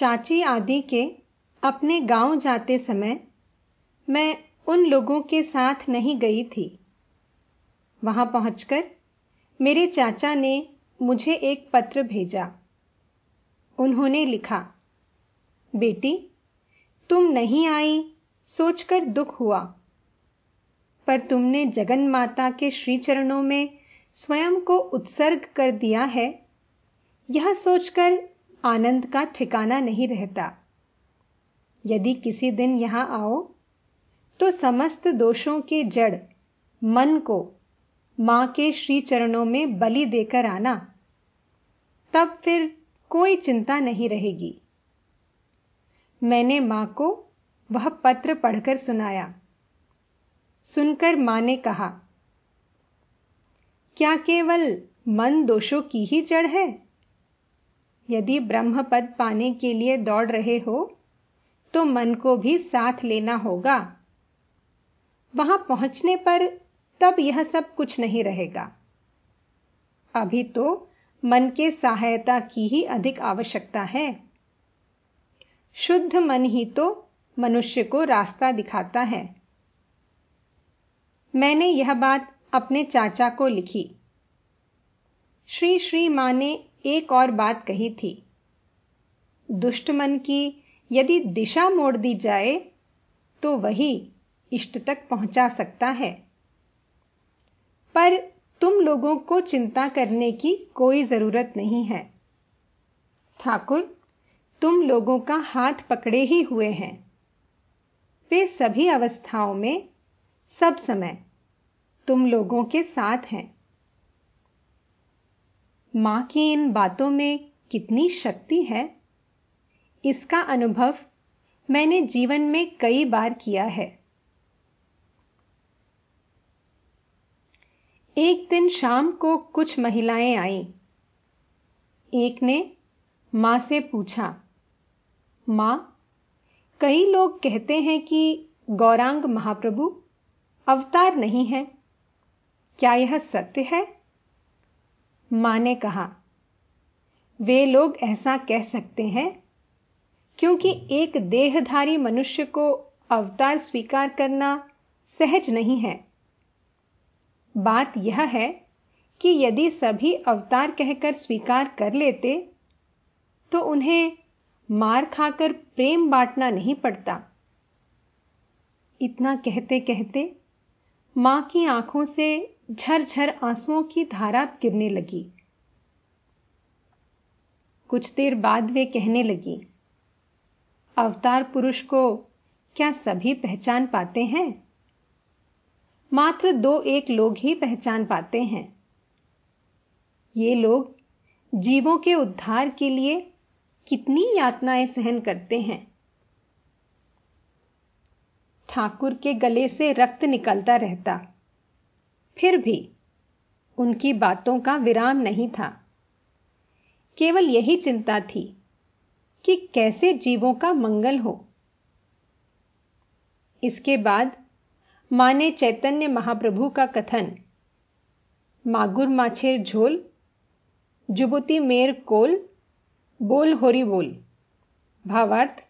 चाची आदि के अपने गाँव जाते समय मैं उन लोगों के साथ नहीं गई थी। वहाँ पहुंचकर मेरे चाचा ने मुझे एक पत्र भेजा। उन्होंने लिखा, बेटी, तुम नहीं आई सोचकर दुख हुआ, पर तुमने जगन माता के श्री चरणों में स्वयं को उत्सर्ग कर दिया है। यह सोचकर आनंद का ठिकाना नहीं रहता। यदि किसी दिन यहाँ आओ तो समस्त दोषों के जड़ मन को माँ के श्री चरणों में बलि देकर आना। तब फिर कोई चिंता नहीं रहेगी। मैंने माँ को वह पत्र पढ़कर सुनाया। सुनकर माँ ने कहा, क्या केवल मन दोषों की ही जड़ है? यदि ब्रह्म पद पाने के लिए दौड़ रहे हो तो मन को भी साथ लेना होगा। वहाँ पहुँचने पर तब यह सब कुछ नहीं रहेगा। अभी तो मन के सहायता की ही अधिक आवश्यकता है। शुद्ध मन ही तो मनुष्य को रास्ता दिखाता है। मैंने यह बात अपने चाचा को लिखी। श्री श्री माँ ने एक और बात कही थी। दुष्ट मन की यदि दिशा मोड़ दी जाए तो वही इष्ट तक पहुँचा सकता है। पर तुम लोगों को चिंता करने की कोई ज़रूरत नहीं है। ठाकुर, तुम लोगों का हाथ पकड़े ही हुए हैं। वे सभी अवस्थाओं में सब समय तुम लोगों के साथ हैं। माँ की इन बातों में कितनी शक्ति है? इसका अनुभव मैंने जीवन में कई बार किया है। एक दिन शाम को कुछ महिलाएँ आईं। एक ने माँ से पूछा, माँ, कई लोग कहते हैं कि गौरांग महाप्रभु अवतार नहीं है। क्या यह सत्य है? माँ ने कहा, वे लोग ऐसा कह सकते हैं, क्योंकि एक देहधारी मनुष्य को अवतार स्वीकार करना सहज नहीं है। बात यह है कि यदि सभी अवतार कहकर स्वीकार कर लेते तो उन्हें मार खाकर प्रेम बांटना नहीं पड़ता। इतना कहते कहते माँ की आँखों से झरझर आंसुओं की धारा गिरने लगी। कुछ देर बाद वे कहने लगी, अवतार पुरुष को क्या सभी पहचान पाते हैं? मात्र दो एक लोग ही पहचान पाते हैं। ये लोग जीवों के उद्धार के लिए कितनी यातनाएँ सहन करते हैं? ठाकुर के गले से रक्त निकलता रहता। फिर भी उनकी बातों का विराम नहीं था। केवल यही चिंता थी कि कैसे जीवों का मंगल हो। इसके बाद माँ ने चैतन्य महाप्रभु का कथन मागुर माछेर झोल जुबुती मेर कोल बोल होरी बोल भावार्थ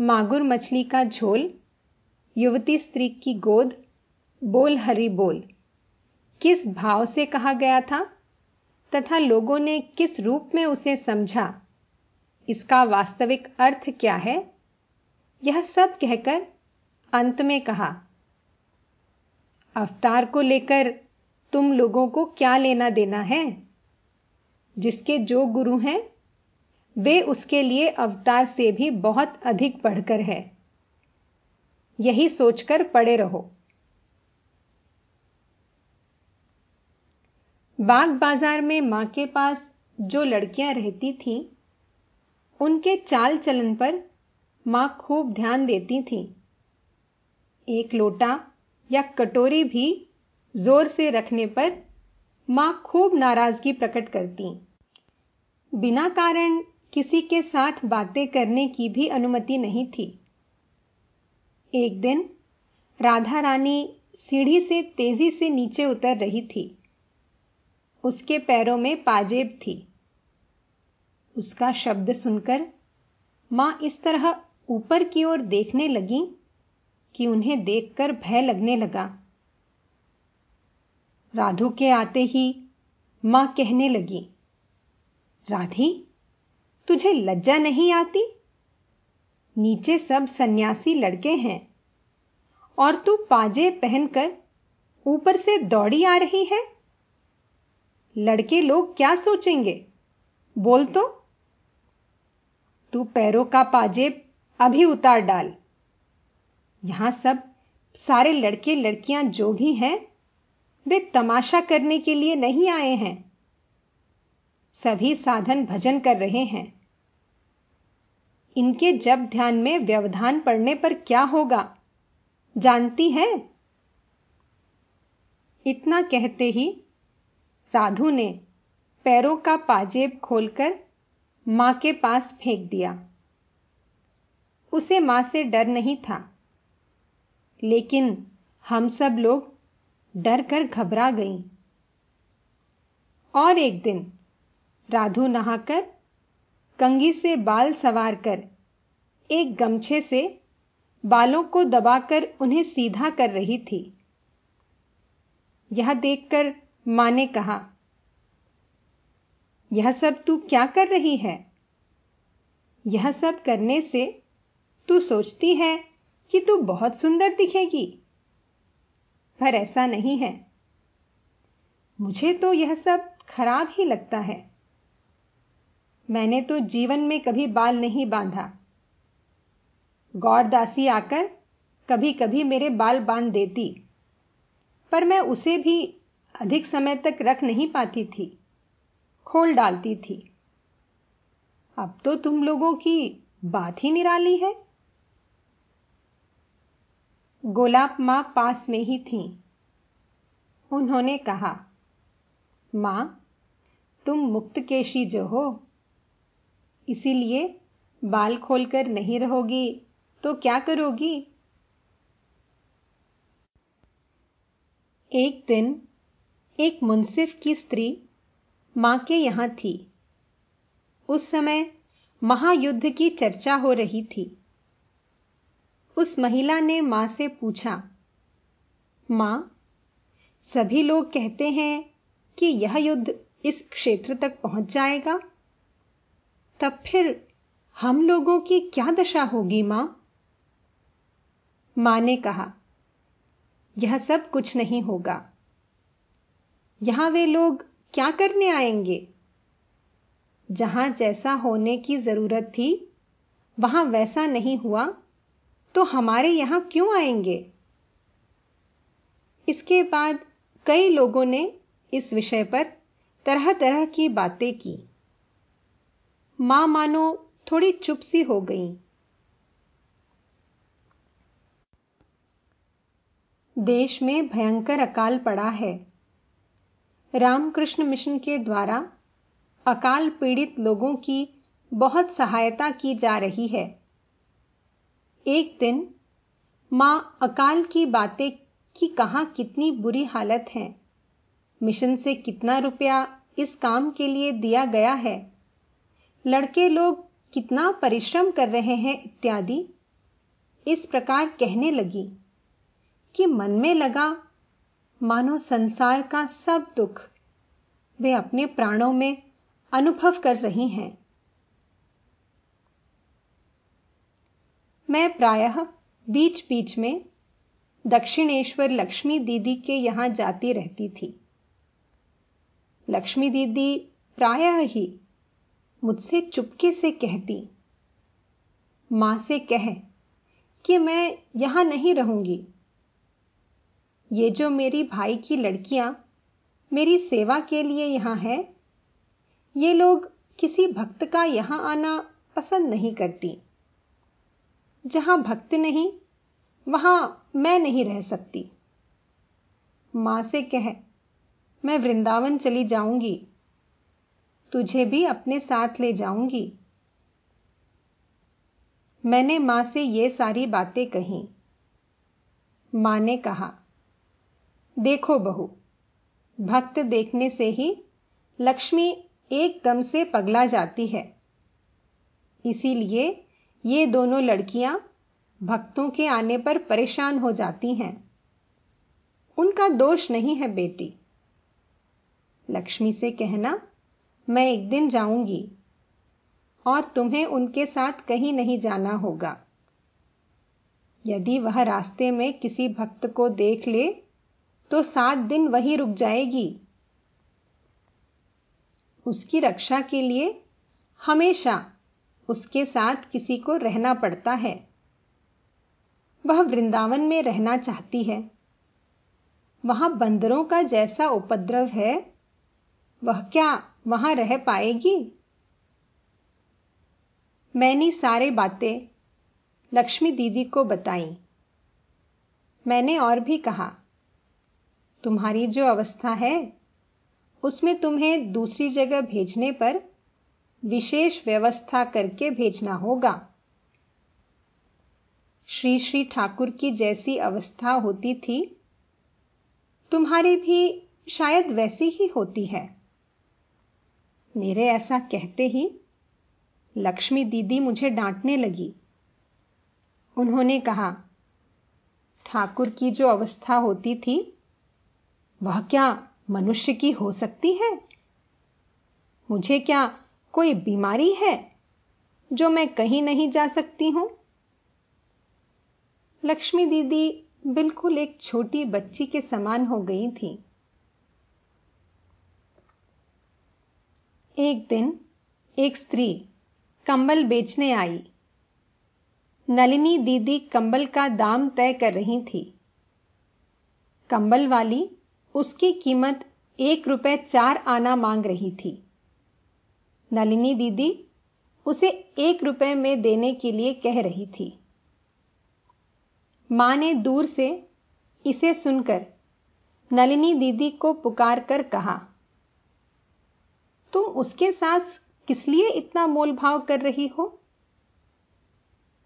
मागुर मछली का झोल युवती स्त्री की गोद बोल हरी बोल किस भाव से कहा गया था तथा लोगों ने किस रूप में उसे समझा? इसका वास्तविक अर्थ क्या है? यह सब कहकर अंत में कहा, अवतार को लेकर तुम लोगों को क्या लेना देना है? जिसके जो गुरु हैं, वे उसके लिए अवतार से भी बहुत अधिक पढ़कर है। यही सोचकर पड़े रहो। बाग बाज़ार में माँ के पास जो लड़कियाँ रहती थीं, उनके चाल चलन पर माँ खूब ध्यान देती थी। एक लोटा या कटोरी भी ज़ोर से रखने पर माँ खूब नाराज़गी प्रकट करती। बिना कारण किसी के साथ बातें करने की भी अनुमति नहीं थी। एक दिन राधा रानी सीढ़ी से तेज़ी से नीचे उतर रही थी। उसके पैरों में पाजेब थी। उसका शब्द सुनकर माँ इस तरह ऊपर की ओर देखने लगी कि उन्हें देखकर भय लगने लगा। राधु के आते ही माँ कहने लगी, राधी, तुझे लज्जा नहीं आती? नीचे सब सन्यासी लड़के हैं और तू पाजे पहनकर ऊपर से दौड़ी आ रही है? लड़के लोग क्या सोचेंगे? बोल तो। तू पैरों का पाजेब अभी उतार डाल। यहाँ सब सारे लड़के लड़कियाँ जो भी हैं, वे तमाशा करने के लिए नहीं आए हैं। सभी साधन भजन कर रहे हैं। इनके जब ध्यान में व्यवधान पड़ने पर क्या होगा? जानती है? इतना कहते ही राधु ने पैरों का पाजेब खोलकर माँ के पास फेंक दिया। उसे माँ से डर नहीं था, लेकिन हम सब लोग डर कर घबरा गई। और एक दिन राधु नहाकर कंगी से बाल सवार कर एक गमछे से बालों को दबाकर उन्हें सीधा कर रही थी। यह देखकर माँ ने कहा, यह सब तू क्या कर रही है? यह सब करने से तू सोचती है कि तू बहुत सुंदर दिखेगी। पर ऐसा नहीं है। मुझे तो यह सब खराब ही लगता है। मैंने तो जीवन में कभी बाल नहीं बांधा। गौरदासी आकर कभी कभी मेरे बाल बाँध देती। पर मैं उसे भी अधिक समय तक रख नहीं पाती थी। खोल डालती थी। अब तो तुम लोगों की बात ही निराली है। गोलाब माँ पास में ही थी। उन्होंने कहा, माँ, तुम मुक्त केशी जो हो, इसीलिए बाल खोलकर नहीं रहोगी तो क्या करोगी? एक दिन एक मुंसिफ की स्त्री माँ के यहाँ थी। उस समय महायुद्ध की चर्चा हो रही थी। उस महिला ने माँ से पूछा, माँ, सभी लोग कहते हैं कि यह युद्ध इस क्षेत्र तक पहुँच जाएगा। तब फिर हम लोगों की क्या दशा होगी, माँ? माँ ने कहा, यह सब कुछ नहीं होगा। यहाँ वे लोग क्या करने आएँगे? जहाँ जैसा होने की ज़रूरत थी, वहाँ वैसा नहीं हुआ तो हमारे यहाँ क्यों आएँगे? इसके बाद कई लोगों ने इस विषय पर तरह तरह की बातें की। माँ मानो थोड़ी चुप सी हो गई। देश में भयंकर अकाल पड़ा है। रामकृष्ण मिशन के द्वारा अकाल पीड़ित लोगों की बहुत सहायता की जा रही है। एक दिन माँ अकाल की बातें कि कहाँ कितनी बुरी हालत है, मिशन से कितना रुपया इस काम के लिए दिया गया है, लड़के लोग कितना परिश्रम कर रहे हैं इत्यादि, इस प्रकार कहने लगी कि मन में लगा मानो संसार का सब दुख वे अपने प्राणों में अनुभव कर रही हैं। मैं प्रायः बीच बीच में दक्षिणेश्वर लक्ष्मी दीदी के यहाँ जाती रहती थी। लक्ष्मी दीदी प्रायः ही मुझसे चुपके से कहती, माँ से कह कि मैं यहाँ नहीं रहूँगी। ये जो मेरी भाई की लड़कियाँ मेरी सेवा के लिए यहाँ है, ये लोग किसी भक्त का यहाँ आना पसंद नहीं करती। जहाँ भक्त नहीं, वहाँ मैं नहीं रह सकती। माँ से कह, मैं वृंदावन चली जाऊँगी। तुझे भी अपने साथ ले जाऊँगी। मैंने माँ से ये सारी बातें कही। माँ ने कहा देखो बहू। भक्त देखने से ही लक्ष्मी एकदम से पगला जाती है। इसीलिए ये दोनों लड़कियाँ भक्तों के आने पर परेशान हो जाती हैं। उनका दोष नहीं है बेटी। लक्ष्मी से कहना, मैं एक दिन जाऊँगी और तुम्हें उनके साथ कहीं नहीं जाना होगा। यदि वह रास्ते में किसी भक्त को देख ले तो सात दिन वही रुक जाएगी। उसकी रक्षा के लिए हमेशा उसके साथ किसी को रहना पड़ता है। वह वृंदावन में रहना चाहती है। वहाँ बंदरों का जैसा उपद्रव है, वह क्या वहाँ रह पाएगी? मैंने सारे बातें लक्ष्मी दीदी को बताई। मैंने और भी कहा तुम्हारी जो अवस्था है, उसमें तुम्हें दूसरी जगह भेजने पर विशेष व्यवस्था करके भेजना होगा। श्री श्री ठाकुर की जैसी अवस्था होती थी, तुम्हारी भी शायद वैसी ही होती है। मेरे ऐसा कहते ही लक्ष्मी दीदी मुझे डांटने लगी। उन्होंने कहा, ठाकुर की जो अवस्था होती थी वह क्या मनुष्य की हो सकती है? मुझे क्या कोई बीमारी है जो मैं कहीं नहीं जा सकती हूँ? लक्ष्मी दीदी बिल्कुल एक छोटी बच्ची के समान हो गई थी। एक दिन एक स्त्री कंबल बेचने आई। नलिनी दीदी कंबल का दाम तय कर रही थी। कंबल वाली उसकी कीमत एक रुपए चार आना मांग रही थी। नलिनी दीदी उसे एक रुपए में देने के लिए कह रही थी। माँ ने दूर से इसे सुनकर नलिनी दीदी को पुकार कर कहा, तुम उसके साथ किस लिए इतना मोलभाव कर रही हो?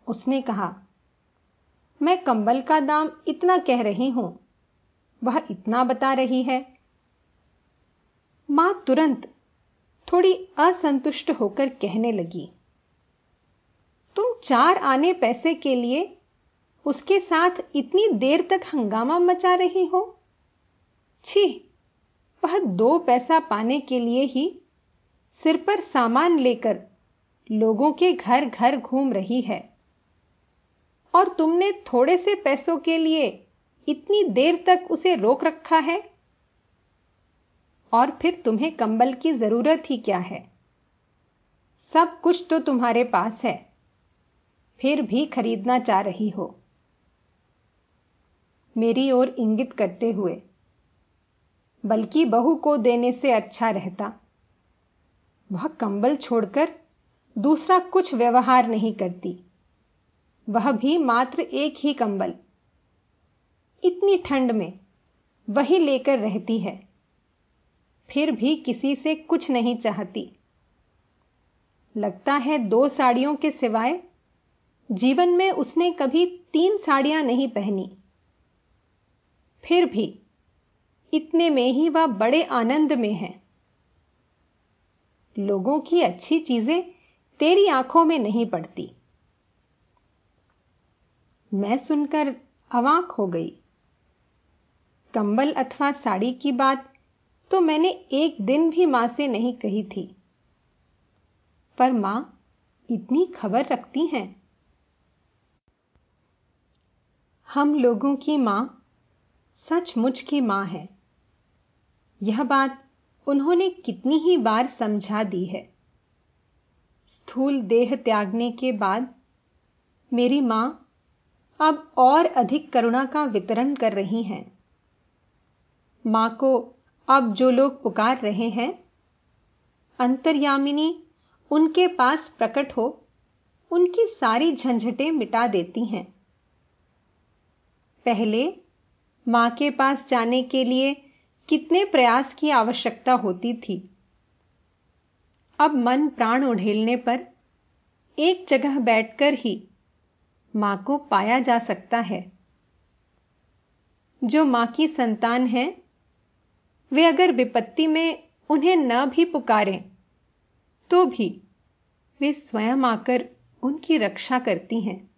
उसने कहा, मैं कंबल का दाम इतना कह रही हूँ वह इतना बता रही है। माँ तुरंत थोड़ी असंतुष्ट होकर कहने लगी, तुम चार आने पैसे के लिए उसके साथ इतनी देर तक हंगामा मचा रही हो? छी, वह दो पैसा पाने के लिए ही सिर पर सामान लेकर लोगों के घर घर घूम रही है। और तुमने थोड़े से पैसों के लिए इतनी देर तक उसे रोक रखा है? और फिर तुम्हें कंबल की ज़रूरत ही क्या है? सब कुछ तो तुम्हारे पास है। फिर भी खरीदना चाह रही हो। मेरी ओर इंगित करते हुए। बल्कि बहू को देने से अच्छा रहता। वह कंबल छोड़कर दूसरा कुछ व्यवहार नहीं करती। वह भी मात्र एक ही कंबल। इतनी ठंड में वही लेकर रहती है। फिर भी किसी से कुछ नहीं चाहती। लगता है दो साड़ियों के सिवाय जीवन में उसने कभी तीन साड़ियाँ नहीं पहनी। फिर भी इतने में ही वह बड़े आनंद में है। लोगों की अच्छी चीज़ें तेरी आँखों में नहीं पड़ती। मैं सुनकर अवाक हो गई। कंबल अथवा साड़ी की बात तो मैंने एक दिन भी माँ से नहीं कही थी। पर माँ इतनी खबर रखती हैं। हम लोगों की माँ सचमुच की माँ है। यह बात उन्होंने कितनी ही बार समझा दी है। स्थूल देह त्यागने के बाद मेरी माँ अब और अधिक करुणा का वितरण कर रही हैं। माँ को अब जो लोग पुकार रहे हैं, अंतर्यामिनी उनके पास प्रकट हो, उनकी सारी झंझटें मिटा देती हैं। पहले माँ के पास जाने के लिए कितने प्रयास की आवश्यकता होती थी। अब मन प्राण उढ़ेलने पर एक जगह बैठकर ही माँ को पाया जा सकता है। जो माँ की संतान है वे अगर विपत्ति में उन्हें न भी पुकारें तो भी वे स्वयं आकर उनकी रक्षा करती हैं।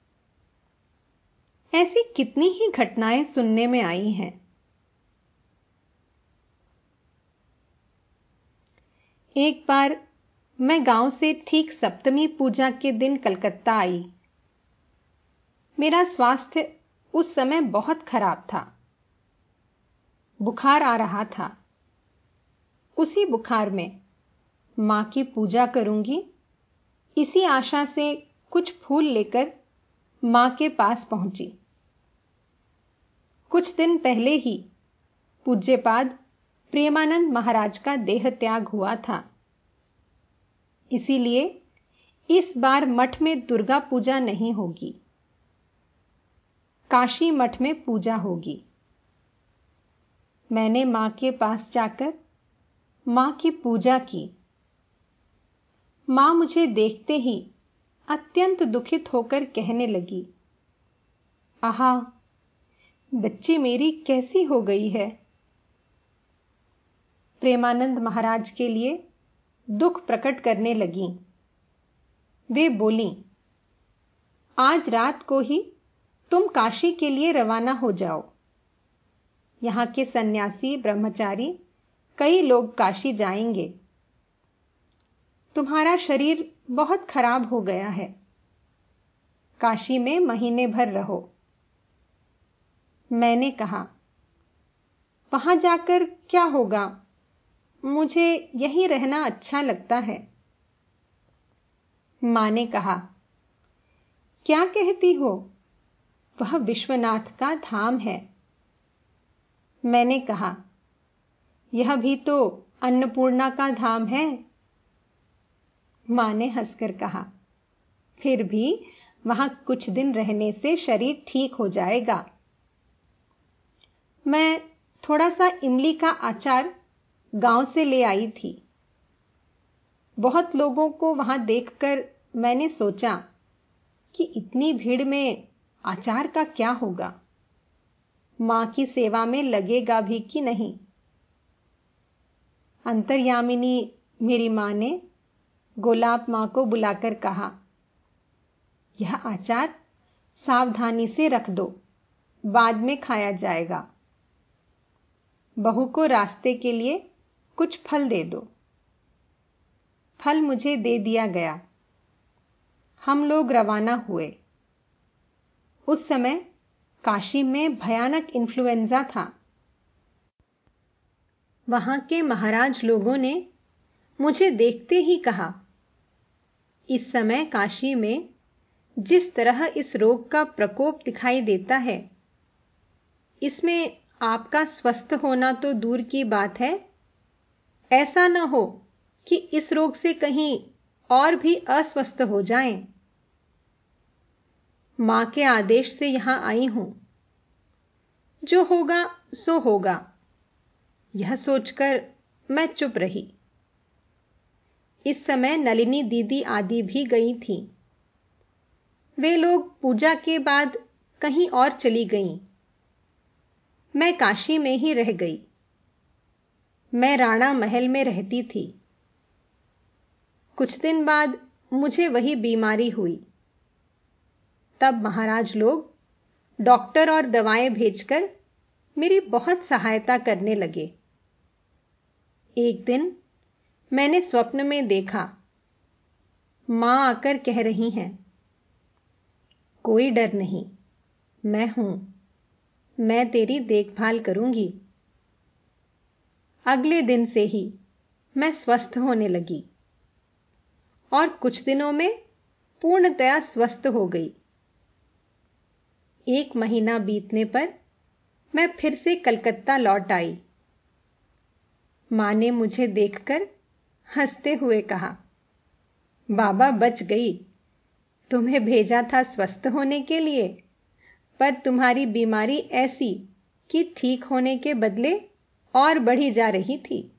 ऐसी कितनी ही घटनाएँ सुनने में आई हैं। एक बार मैं गाँव से ठीक सप्तमी पूजा के दिन कलकत्ता आई। मेरा स्वास्थ्य उस समय बहुत खराब था। बुखार आ रहा था। उसी बुखार में। माँ की पूजा करूँगी। इसी आशा से कुछ फूल लेकर माँ के पास पहुँची। कुछ दिन पहले ही पूज्यपाद प्रेमानंद महाराज का देह त्याग हुआ था। इसीलिए इस बार मठ में दुर्गा पूजा नहीं होगी। काशी मठ में पूजा होगी। मैंने माँ के पास जाकर माँ की पूजा की। माँ मुझे देखते ही अत्यंत दुखित होकर कहने लगी, आहा, बच्ची मेरी कैसी हो गई है? प्रेमानंद महाराज के लिए दुख प्रकट करने लगी। वे बोली, आज रात को ही तुम काशी के लिए रवाना हो जाओ। यहाँ के सन्यासी, ब्रह्मचारी कई लोग काशी जाएँगे। तुम्हारा शरीर बहुत खराब हो गया है। काशी में महीने भर रहो। मैंने कहा, वहाँ जाकर क्या होगा? मुझे यहीं रहना अच्छा लगता है। माँ ने कहा, क्या कहती हो? वह विश्वनाथ का धाम है। मैंने कहा यह भी तो अन्नपूर्णा का धाम है। माँ ने हंसकर कहा, फिर भी वहाँ कुछ दिन रहने से शरीर ठीक हो जाएगा। मैं थोड़ा सा इमली का आचार गाँव से ले आई थी। बहुत लोगों को वहाँ देखकर मैंने सोचा कि इतनी भीड़ में आचार का क्या होगा। माँ की सेवा में लगेगा भी कि नहीं। अंतर्यामिनी मेरी माँ ने गोलाब माँ को बुलाकर कहा, यह आचार सावधानी से रख दो, बाद में खाया जाएगा। बहू को रास्ते के लिए कुछ फल दे दो। फल मुझे दे दिया गया। हम लोग रवाना हुए। उस समय काशी में भयानक इन्फ्लुएंजा था। वहाँ के महाराज लोगों ने मुझे देखते ही कहा, इस समय काशी में जिस तरह इस रोग का प्रकोप दिखाई देता है, इसमें आपका स्वस्थ होना तो दूर की बात है। ऐसा न हो कि इस रोग से कहीं और भी अस्वस्थ हो जाएँ। माँ के आदेश से यहाँ आई हूँ। जो होगा, सो होगा। यह सोचकर मैं चुप रही। इस समय नलिनी दीदी आदि भी गई थी। वे लोग पूजा के बाद कहीं और चली गईं। मैं काशी में ही रह गई। मैं राणा महल में रहती थी। कुछ दिन बाद मुझे वही बीमारी हुई। तब महाराज लोग डॉक्टर और दवाएँ भेजकर मेरी बहुत सहायता करने लगे। एक दिन मैंने स्वप्न में देखा, माँ आकर कह रही हैं, कोई डर नहीं, मैं हूँ, मैं तेरी देखभाल करूँगी। अगले दिन से ही मैं स्वस्थ होने लगी और कुछ दिनों में पूर्णतया स्वस्थ हो गई। एक महीना बीतने पर मैं फिर से कलकत्ता लौट आई। माँ ने मुझे देखकर हँसते हुए कहा, बाबा बच गई। तुम्हें भेजा था स्वस्थ होने के लिए, पर तुम्हारी बीमारी ऐसी कि ठीक होने के बदले और बढ़ी जा रही थी।